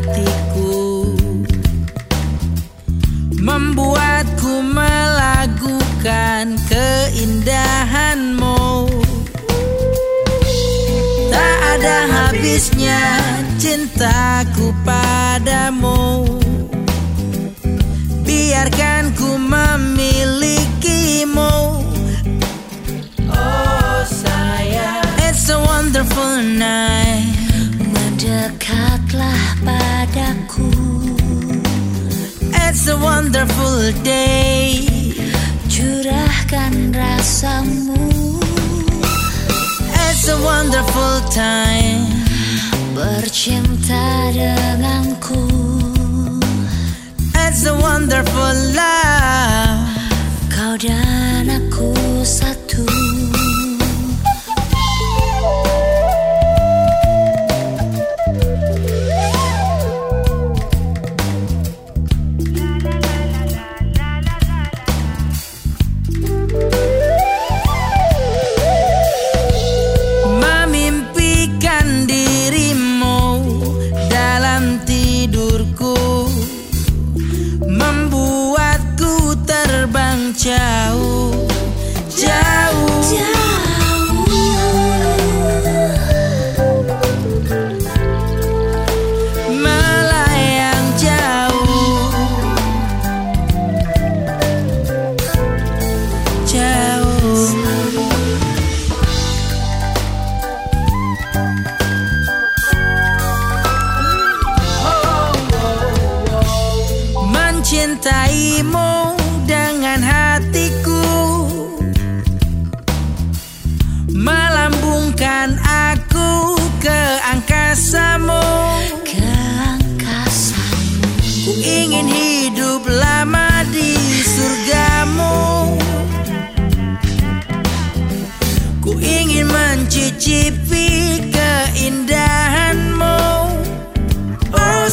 hatiku. Membuatku melagukan keindahanmu. Tak ada habisnya cintaku padamu. Biarkan ku It's a wonderful day. Curahkan rasamu. It's a wonderful time. Bercinta denganku. It's a wonderful love. Kau dan terbang jauh Jauh. Melayang jauh Jauh. Mencintaimu dengan hatiku. Melambungkan aku ke angkasamu. Ke angkasamu. Ku ingin hidup lama di surgamu. Ku ingin mencicipi keindahanmu. Oh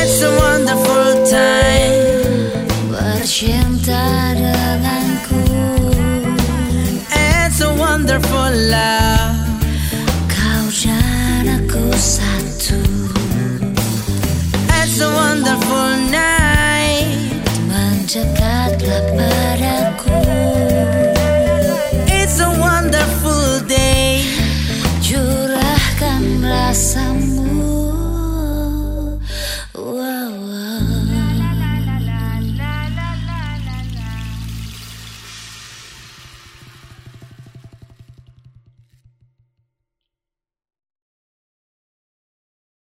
It's a wonderful time. Bercinta denganku. It's a wonderful love. Kau satu. It's a wonderful night.